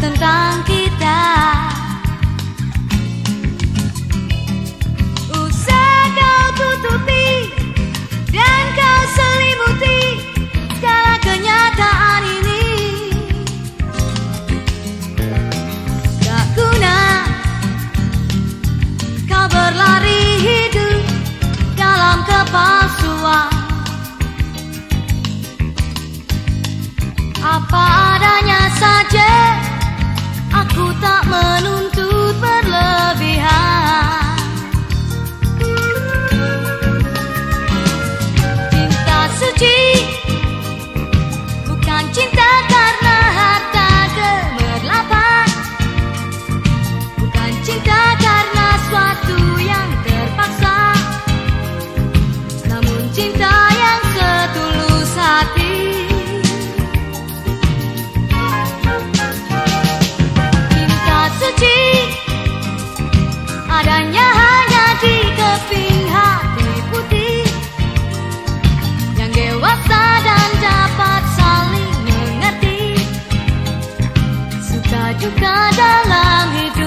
等打开。Kadalam hidup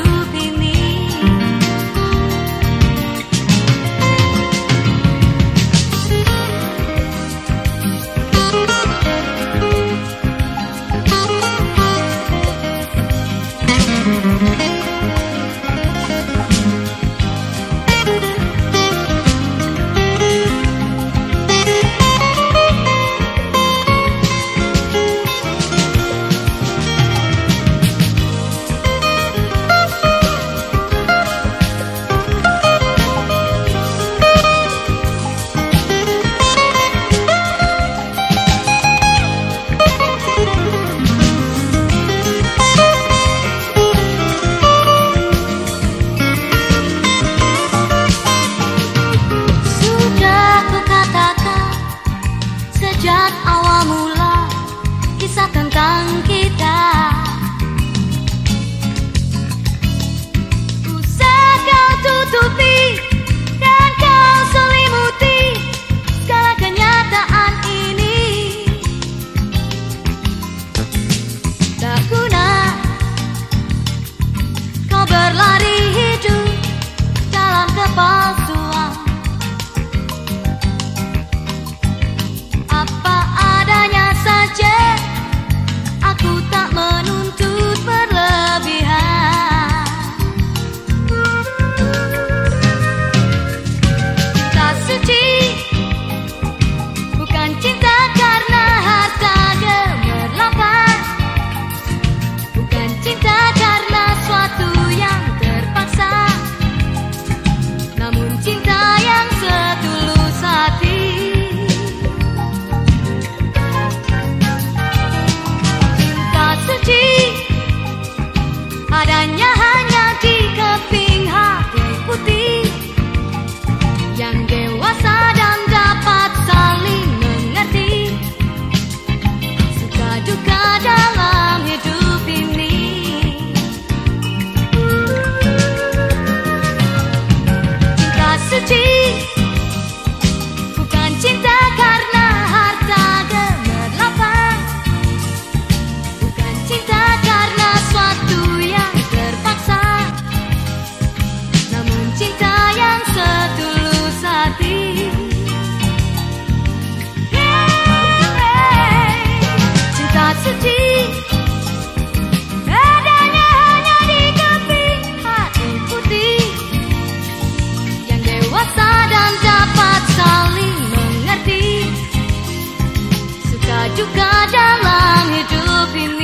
juga dalam hidup ini.